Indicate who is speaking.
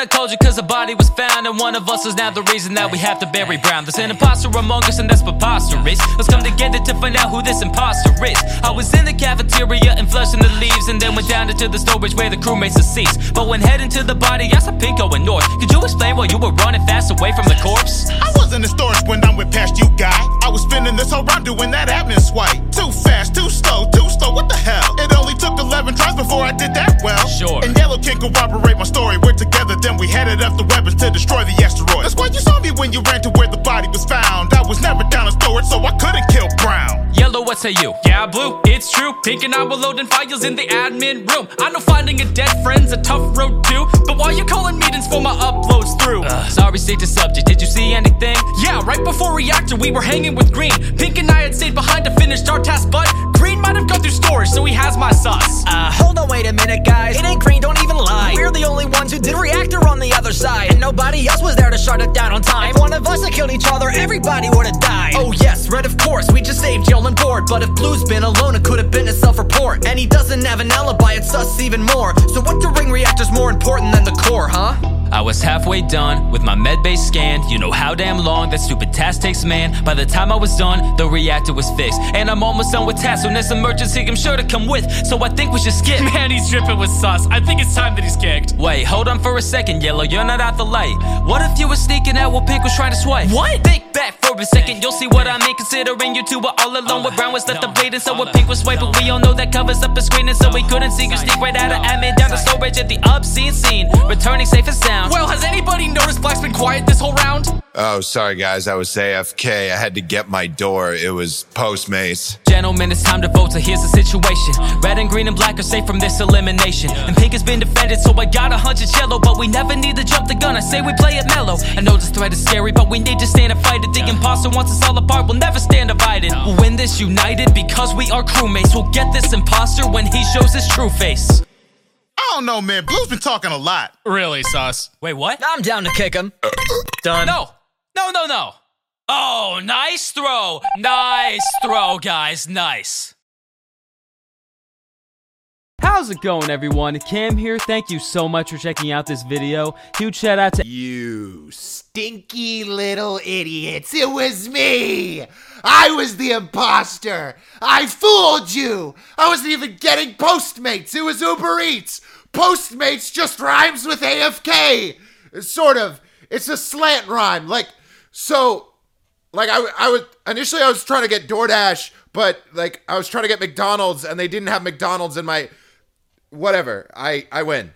Speaker 1: I called you cause a body was found And one of us is now the reason that we have to bury Brown There's an imposter among us and that's preposterous Let's come together to find out who this imposter is I was in the cafeteria and flushing the leaves And then went down into the storage where the crewmates are ceased But when heading to the body I saw pink going north Could you explain why you were running fast away from the corpse?
Speaker 2: I was in the storage when I went past you, guy. I was spinning this whole round doing that admin swipe. Too fast, too slow, too slow, what the hell? It only took 11 tries before I did that well.
Speaker 1: Sure.
Speaker 2: And Yellow can't corroborate headed up the weapons to destroy the asteroid. That's why you saw me when you ran to where the body was found. I was never down in storage, so I couldn't kill Brown.
Speaker 1: Yellow, what say you?
Speaker 3: Yeah, blue, it's true. Pink and I were loading files in the admin room. I know finding a dead friend's a tough road too. But why you calling meetings for my uploads through?
Speaker 1: Uh, sorry, state the subject. Did you see anything?
Speaker 3: Yeah, right before reactor, we were hanging with Green. Pink and I had stayed behind to finish our task, but Green might have gone through storage, so
Speaker 4: nobody else was there to shut it down on time. If one of us had killed each other, everybody would've died.
Speaker 3: Oh yes, red of course, we just saved Joel and Board. But if Blue's been alone, it could have been a self-report. And he doesn't have an alibi, it's us even more. So what the ring reactor's more important than the core, huh?
Speaker 1: I was halfway done with my med medbay scanned. You know how damn long that stupid task takes, man. By the time I was done, the reactor was fixed. And I'm almost done with tasks, so this emergency I'm sure to come with. So I think we should skip.
Speaker 3: Man, he's dripping with sauce. I think it's time that he's kicked.
Speaker 1: Wait, hold on for a second, Yellow, you're not out the light. What if you were sneaking out while Pink was trying to swipe?
Speaker 3: What?
Speaker 1: Think back for a second, you'll see what I mean. Considering you two were all alone, with Brown was left to bleeding, so with Pink was swiping. We all know that covers up a screen, and so we couldn't see you sneak right out of admin down the storage at the obscene scene. Returning safe and sound.
Speaker 3: Well, has anybody noticed Black's been quiet this whole round?
Speaker 5: Oh, sorry guys, I was AFK. I had to get my door. It was Postmates.
Speaker 1: Gentlemen, it's time to vote, so here's the situation. Red and green and black are safe from this elimination. And pink has been defended, so I got a hunch it's yellow. But we never need to jump the gun, I say we play it mellow. I know this threat is scary, but we need to stand and fight it. The imposter wants us all apart, we'll never stand divided. We'll win this united because we are crewmates. We'll get this imposter when he shows his true face.
Speaker 2: I don't know, man. Blue's been talking a lot.
Speaker 3: Really, sauce.
Speaker 1: Wait, what?
Speaker 4: I'm down to kick him. Uh, Done.
Speaker 1: No, no, no, no. Oh, nice throw. Nice throw, guys. Nice. How's it going, everyone? Cam here. Thank you so much for checking out this video. Huge shout out to
Speaker 6: You stinky little idiots. It was me. I was the imposter. I fooled you. I wasn't even getting Postmates. It was Uber Eats. Postmates just rhymes with AFK. Sort of. It's a slant rhyme. Like, so, like, I, I was, initially I was trying to get DoorDash, but, like, I was trying to get McDonald's and they didn't have McDonald's in my, whatever. I, I win.